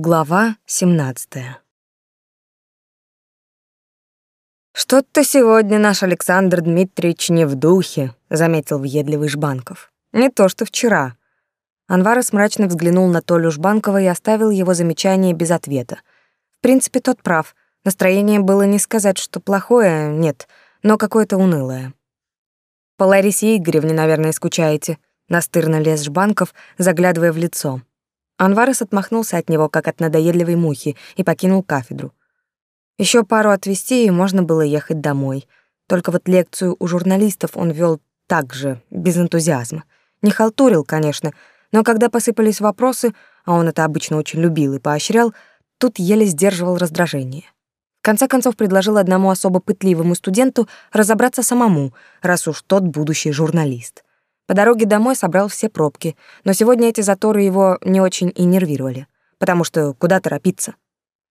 Глава 17. Что-то сегодня наш Александр Дмитриевич не в духе, заметил въедливый Жбанков. Не то что вчера. Анварес мрачно взглянул на Толю Жбанкова и оставил его замечание без ответа. В принципе, тот прав. Настроение было не сказать, что плохое, нет, но какое-то унылое. По Ларисе Игоревне, наверное, скучаете, настырно лез Жбанков, заглядывая в лицо. Анварес отмахнулся от него, как от надоедливой мухи, и покинул кафедру. Еще пару отвести, и можно было ехать домой. Только вот лекцию у журналистов он вел так же, без энтузиазма. Не халтурил, конечно, но когда посыпались вопросы, а он это обычно очень любил и поощрял, тут еле сдерживал раздражение. В конце концов предложил одному особо пытливому студенту разобраться самому, раз уж тот будущий журналист. По дороге домой собрал все пробки, но сегодня эти заторы его не очень и нервировали, потому что куда торопиться.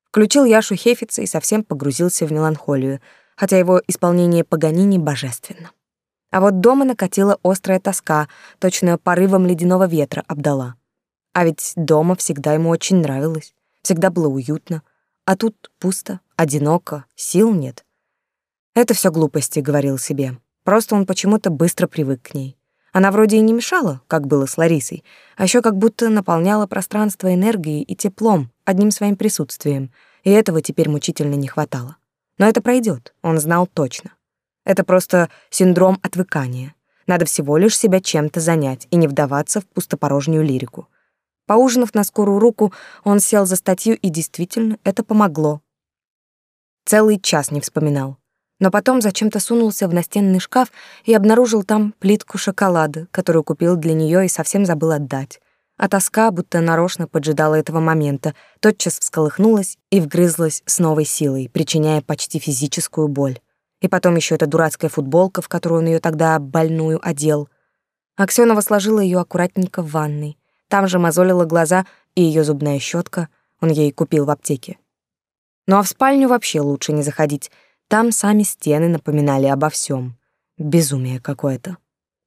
Включил Яшу Хефица и совсем погрузился в меланхолию, хотя его исполнение Паганини божественно. А вот дома накатила острая тоска, точно порывом ледяного ветра обдала. А ведь дома всегда ему очень нравилось, всегда было уютно, а тут пусто, одиноко, сил нет. Это все глупости, говорил себе. Просто он почему-то быстро привык к ней. Она вроде и не мешала, как было с Ларисой, а еще как будто наполняла пространство энергией и теплом, одним своим присутствием, и этого теперь мучительно не хватало. Но это пройдет, он знал точно. Это просто синдром отвыкания. Надо всего лишь себя чем-то занять и не вдаваться в пустопорожнюю лирику. Поужинав на скорую руку, он сел за статью, и действительно это помогло. Целый час не вспоминал но потом зачем-то сунулся в настенный шкаф и обнаружил там плитку шоколада, которую купил для нее и совсем забыл отдать. А тоска, будто нарочно поджидала этого момента, тотчас всколыхнулась и вгрызлась с новой силой, причиняя почти физическую боль. И потом еще эта дурацкая футболка, в которую он ее тогда больную одел. Аксенова сложила ее аккуратненько в ванной. Там же мозолила глаза и ее зубная щетка, он ей купил в аптеке. Ну а в спальню вообще лучше не заходить — там сами стены напоминали обо всем. Безумие какое-то.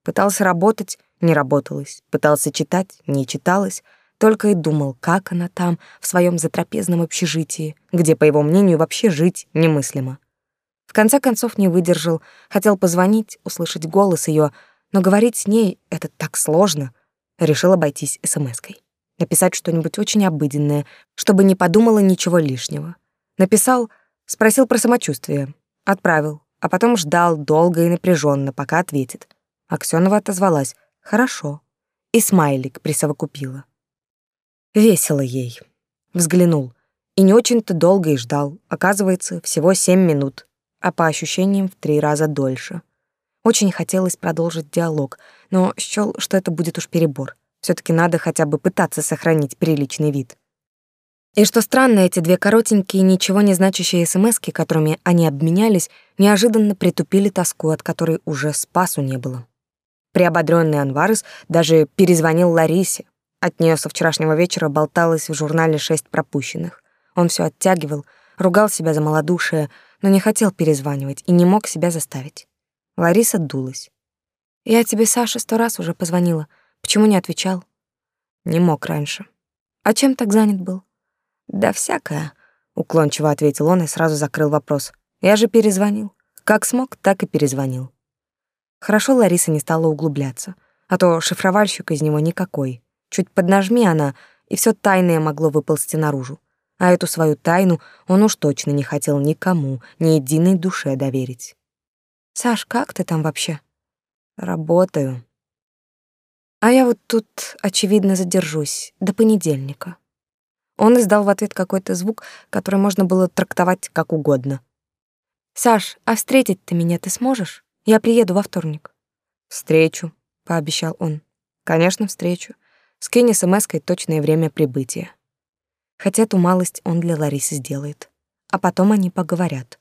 Пытался работать, не работалось. Пытался читать, не читалось. Только и думал, как она там, в своем затрапезном общежитии, где, по его мнению, вообще жить немыслимо. В конце концов не выдержал, хотел позвонить, услышать голос ее, но говорить с ней — это так сложно. Решил обойтись смс-кой. Написать что-нибудь очень обыденное, чтобы не подумала ничего лишнего. Написал Спросил про самочувствие. Отправил, а потом ждал долго и напряженно, пока ответит. Аксёнова отозвалась «Хорошо». И смайлик присовокупила. Весело ей. Взглянул. И не очень-то долго и ждал. Оказывается, всего семь минут, а по ощущениям в три раза дольше. Очень хотелось продолжить диалог, но счёл, что это будет уж перебор. все таки надо хотя бы пытаться сохранить приличный вид. И что странно, эти две коротенькие, ничего не значащие смски, которыми они обменялись, неожиданно притупили тоску, от которой уже спасу не было. Приободрённый Анварес даже перезвонил Ларисе. От неё со вчерашнего вечера болталось в журнале шесть пропущенных. Он всё оттягивал, ругал себя за малодушие, но не хотел перезванивать и не мог себя заставить. Лариса дулась. «Я тебе, Саша, сто раз уже позвонила. Почему не отвечал?» «Не мог раньше». «А чем так занят был?» Да всякое, уклончиво ответил он и сразу закрыл вопрос. Я же перезвонил. Как смог, так и перезвонил. Хорошо Лариса не стала углубляться, а то шифровальщик из него никакой. Чуть поднажми она, и все тайное могло выползти наружу. А эту свою тайну он уж точно не хотел никому, ни единой душе доверить. «Саш, как ты там вообще?» «Работаю». «А я вот тут, очевидно, задержусь до понедельника». Он издал в ответ какой-то звук, который можно было трактовать как угодно. «Саш, а встретить ты меня ты сможешь? Я приеду во вторник». «Встречу», — пообещал он. «Конечно, встречу. Скинь смс-кой точное время прибытия». Хотя ту малость он для Ларисы сделает. А потом они поговорят.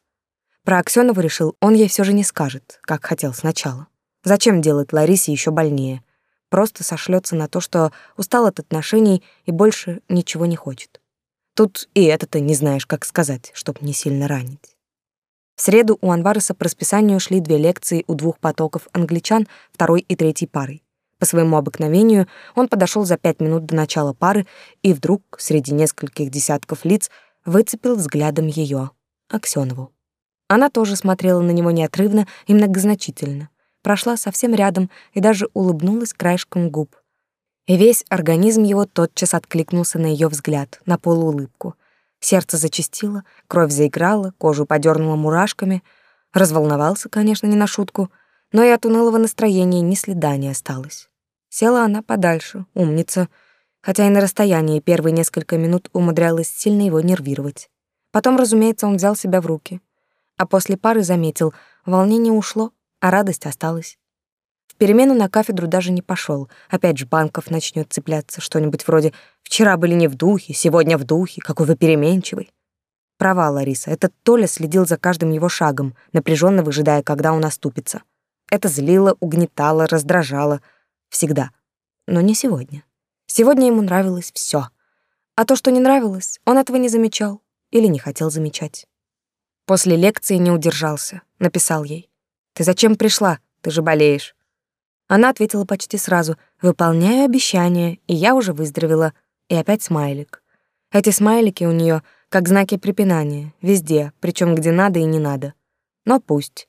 Про Аксёнову решил, он ей все же не скажет, как хотел сначала. Зачем делать Ларисе еще больнее? Просто сошлется на то, что устал от отношений и больше ничего не хочет. Тут и это-то не знаешь, как сказать, чтоб не сильно ранить. В среду у Анвареса по расписанию шли две лекции у двух потоков англичан второй и третьей парой. По своему обыкновению он подошел за пять минут до начала пары и вдруг среди нескольких десятков лиц выцепил взглядом ее, Аксёнову. Она тоже смотрела на него неотрывно и многозначительно, прошла совсем рядом и даже улыбнулась краешком губ. И весь организм его тотчас откликнулся на ее взгляд, на полуулыбку. Сердце зачастило, кровь заиграла, кожу подернула мурашками. Разволновался, конечно, не на шутку, но и от унылого настроения ни следа не осталось. Села она подальше, умница, хотя и на расстоянии первые несколько минут умудрялась сильно его нервировать. Потом, разумеется, он взял себя в руки. А после пары заметил, волнение ушло, а радость осталась. В перемену на кафедру даже не пошел. Опять же Банков начнет цепляться, что-нибудь вроде «Вчера были не в духе, сегодня в духе, какой вы переменчивый». Права, Лариса, этот Толя следил за каждым его шагом, напряженно выжидая, когда он оступится. Это злило, угнетало, раздражало. Всегда. Но не сегодня. Сегодня ему нравилось все. А то, что не нравилось, он этого не замечал или не хотел замечать. После лекции не удержался, написал ей. «Ты зачем пришла? Ты же болеешь». Она ответила почти сразу. «Выполняю обещание, и я уже выздоровела». И опять смайлик. Эти смайлики у нее как знаки препинания, везде, причем где надо и не надо. Но пусть.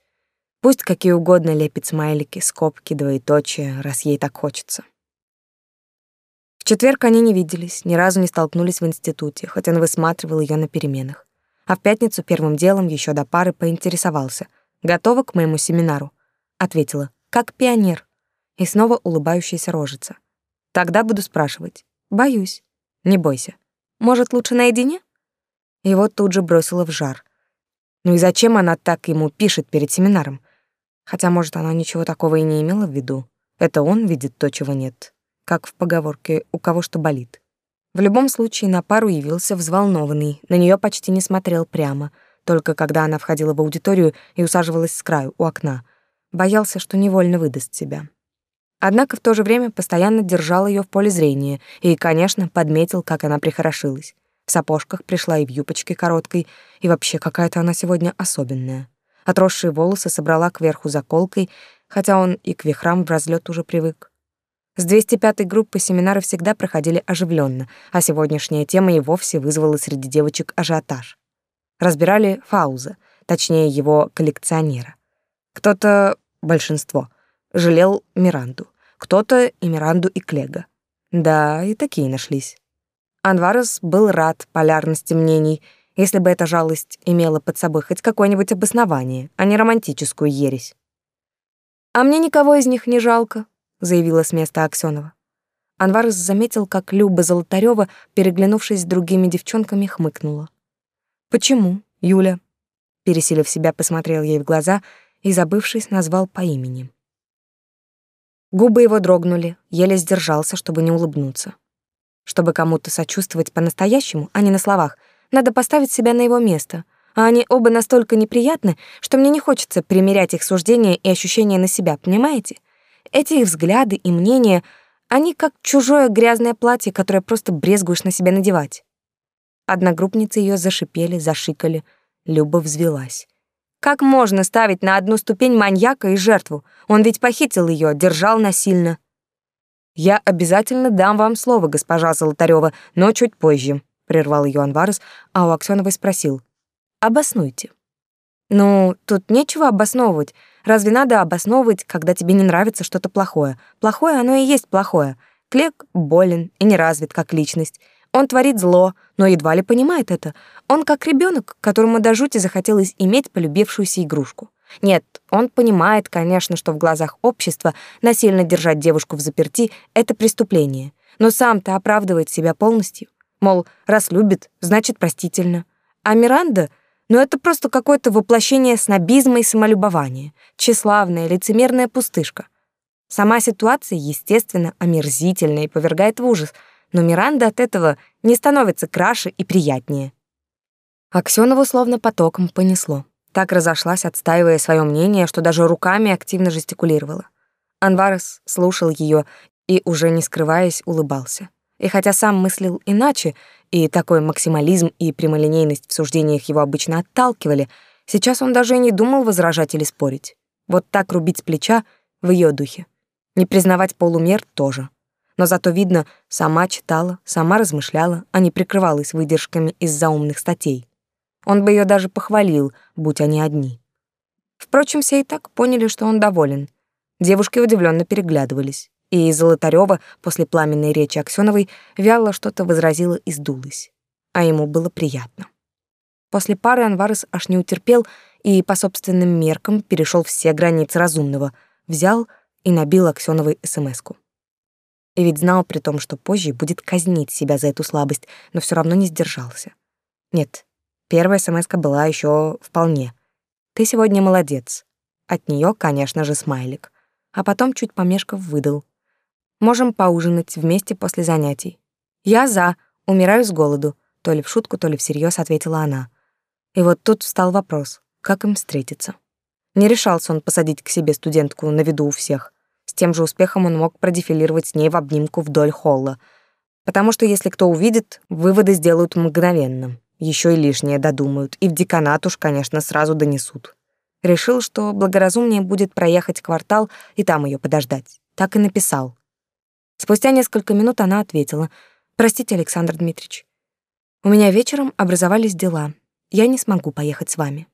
Пусть какие угодно лепит смайлики, скобки, двоеточия, раз ей так хочется. В четверг они не виделись, ни разу не столкнулись в институте, хоть он высматривал ее на переменах. А в пятницу первым делом еще до пары поинтересовался. «Готова к моему семинару?» Ответила. «Как пионер». И снова улыбающаяся рожица. «Тогда буду спрашивать». «Боюсь». «Не бойся. Может, лучше наедине?» Вот тут же бросила в жар. Ну и зачем она так ему пишет перед семинаром? Хотя, может, она ничего такого и не имела в виду. Это он видит то, чего нет как в поговорке «у кого что болит». В любом случае на пару явился взволнованный, на нее почти не смотрел прямо, только когда она входила в аудиторию и усаживалась с краю, у окна. Боялся, что невольно выдаст себя. Однако в то же время постоянно держал ее в поле зрения и, конечно, подметил, как она прихорошилась. В сапожках пришла и в юбочке короткой, и вообще какая-то она сегодня особенная. Отросшие волосы собрала кверху заколкой, хотя он и к вихрам в разлет уже привык. С 205-й группы семинары всегда проходили оживленно, а сегодняшняя тема и вовсе вызвала среди девочек ажиотаж. Разбирали Фауза, точнее его коллекционера. Кто-то, большинство, жалел Миранду, кто-то и Миранду, и Клега. Да, и такие нашлись. Анварес был рад полярности мнений, если бы эта жалость имела под собой хоть какое-нибудь обоснование, а не романтическую ересь. А мне никого из них не жалко, заявила с места Аксёнова. Анвар заметил, как Люба Золотарёва, переглянувшись с другими девчонками, хмыкнула. «Почему, Юля?» Пересилив себя, посмотрел ей в глаза и, забывшись, назвал по имени. Губы его дрогнули, еле сдержался, чтобы не улыбнуться. Чтобы кому-то сочувствовать по-настоящему, а не на словах, надо поставить себя на его место, а они оба настолько неприятны, что мне не хочется примерять их суждения и ощущения на себя, понимаете? Эти их взгляды и мнения, они как чужое грязное платье, которое просто брезгуешь на себя надевать. Одногруппницы ее зашипели, зашикали. Люба взвелась. Как можно ставить на одну ступень маньяка и жертву? Он ведь похитил ее, держал насильно. Я обязательно дам вам слово, госпожа Золотарева, но чуть позже, прервал ее Анварес, а у Аксеновой спросил: "Обоснуйте". Ну, тут нечего обосновывать. Разве надо обосновывать, когда тебе не нравится что-то плохое? Плохое оно и есть плохое. Клек болен и не развит как личность. Он творит зло, но едва ли понимает это. Он как ребенок, которому до жути захотелось иметь полюбившуюся игрушку. Нет, он понимает, конечно, что в глазах общества насильно держать девушку в заперти — это преступление. Но сам-то оправдывает себя полностью. Мол, раз любит, значит простительно. А Миранда — но это просто какое-то воплощение снобизма и самолюбования, тщеславная, лицемерная пустышка. Сама ситуация, естественно, омерзительная и повергает в ужас, но Миранда от этого не становится краше и приятнее. Аксёнову словно потоком понесло. Так разошлась, отстаивая свое мнение, что даже руками активно жестикулировала. Анварес слушал ее и, уже не скрываясь, улыбался. И хотя сам мыслил иначе, и такой максимализм и прямолинейность в суждениях его обычно отталкивали, сейчас он даже и не думал возражать или спорить. Вот так рубить с плеча в ее духе. Не признавать полумер тоже. Но зато видно, сама читала, сама размышляла, а не прикрывалась выдержками из заумных статей. Он бы ее даже похвалил, будь они одни. Впрочем, все и так поняли, что он доволен. Девушки удивленно переглядывались, и Золотарёва после пламенной речи Аксёновой вяло что-то возразила и сдулась. А ему было приятно. После пары Анварес аж не утерпел и по собственным меркам перешел все границы разумного, взял и набил Аксёновой СМСку. И ведь знал при том, что позже будет казнить себя за эту слабость, но все равно не сдержался. Нет, первая СМСка была еще вполне. «Ты сегодня молодец». От нее, конечно же, смайлик. А потом, чуть помешков, выдал. «Можем поужинать вместе после занятий». «Я за, умираю с голоду», то ли в шутку, то ли всерьез ответила она. И вот тут встал вопрос, как им встретиться. Не решался он посадить к себе студентку на виду у всех. С тем же успехом он мог продефилировать с ней в обнимку вдоль холла. Потому что если кто увидит, выводы сделают мгновенно. Еще и лишнее додумают, и в деканат уж, конечно, сразу донесут. Решил, что благоразумнее будет проехать квартал и там ее подождать. Так и написал. Спустя несколько минут она ответила. «Простите, Александр Дмитриевич, у меня вечером образовались дела. Я не смогу поехать с вами».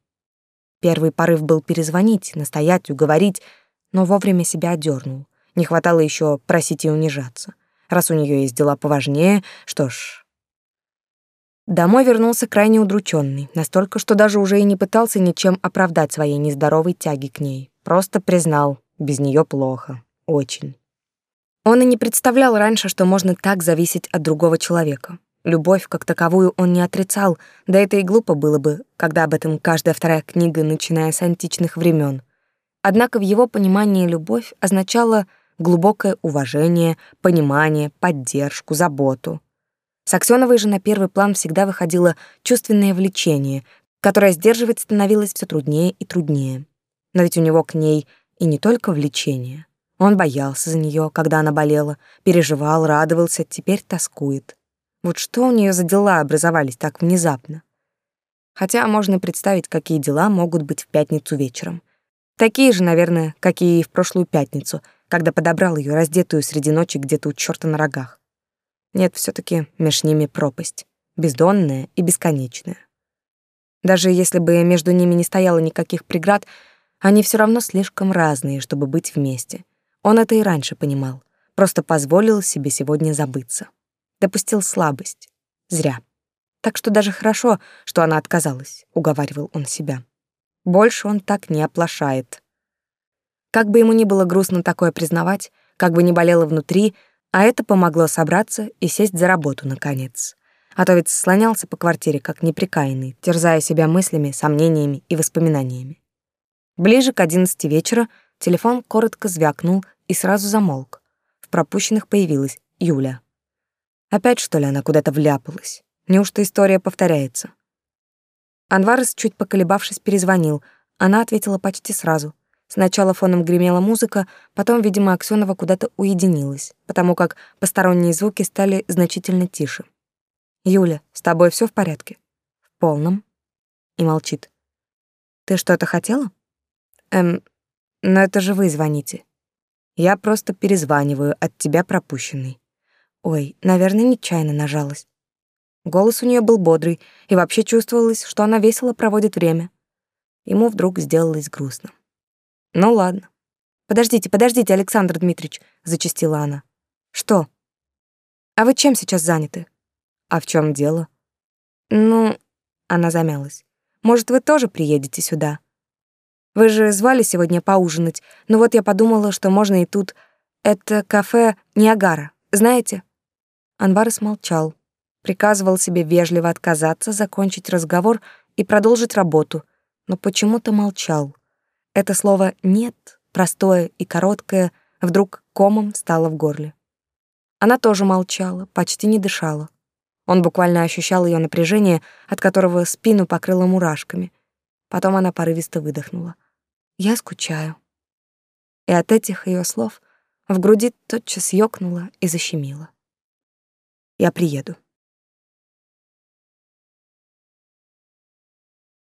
Первый порыв был перезвонить, настоять, уговорить, но вовремя себя одернул. Не хватало еще просить и унижаться. Раз у нее есть дела поважнее, что ж... Домой вернулся крайне удрученный, настолько, что даже уже и не пытался ничем оправдать своей нездоровой тяги к ней. Просто признал, без нее плохо. Очень. Он и не представлял раньше, что можно так зависеть от другого человека. Любовь как таковую он не отрицал, да это и глупо было бы, когда об этом каждая вторая книга, начиная с античных времен. Однако в его понимании любовь означала глубокое уважение, понимание, поддержку, заботу. С Аксёновой же на первый план всегда выходило чувственное влечение, которое сдерживать становилось все труднее и труднее. Но ведь у него к ней и не только влечение. Он боялся за нее, когда она болела, переживал, радовался, теперь тоскует. Вот что у нее за дела образовались так внезапно? Хотя можно представить, какие дела могут быть в пятницу вечером. Такие же, наверное, какие и в прошлую пятницу, когда подобрал ее раздетую среди ночи где-то у черта на рогах. Нет, все таки меж ними пропасть, бездонная и бесконечная. Даже если бы между ними не стояло никаких преград, они все равно слишком разные, чтобы быть вместе. Он это и раньше понимал, просто позволил себе сегодня забыться допустил слабость. Зря. Так что даже хорошо, что она отказалась, уговаривал он себя. Больше он так не оплошает. Как бы ему ни было грустно такое признавать, как бы ни болело внутри, а это помогло собраться и сесть за работу наконец. А то ведь слонялся по квартире как неприкаянный, терзая себя мыслями, сомнениями и воспоминаниями. Ближе к одиннадцати вечера телефон коротко звякнул и сразу замолк. В пропущенных появилась Юля. Опять, что ли, она куда-то вляпалась? Неужто история повторяется? Анварес, чуть поколебавшись, перезвонил. Она ответила почти сразу. Сначала фоном гремела музыка, потом, видимо, Аксёнова куда-то уединилась, потому как посторонние звуки стали значительно тише. «Юля, с тобой все в порядке?» «В полном». И молчит. «Ты что-то хотела?» «Эм, но это же вы звоните. Я просто перезваниваю от тебя пропущенный». Ой, наверное, нечаянно нажалась. Голос у нее был бодрый, и вообще чувствовалось, что она весело проводит время. Ему вдруг сделалось грустно. Ну ладно. Подождите, подождите, Александр Дмитриевич, зачастила она. Что? А вы чем сейчас заняты? А в чем дело? Ну, она замялась. Может, вы тоже приедете сюда? Вы же звали сегодня поужинать, но вот я подумала, что можно и тут. Это кафе Ниагара, знаете? Анвар смолчал, приказывал себе вежливо отказаться, закончить разговор и продолжить работу, но почему-то молчал. Это слово «нет», простое и короткое, вдруг комом стало в горле. Она тоже молчала, почти не дышала. Он буквально ощущал ее напряжение, от которого спину покрыло мурашками. Потом она порывисто выдохнула. «Я скучаю». И от этих ее слов в груди тотчас ёкнуло и защемило. Я приеду.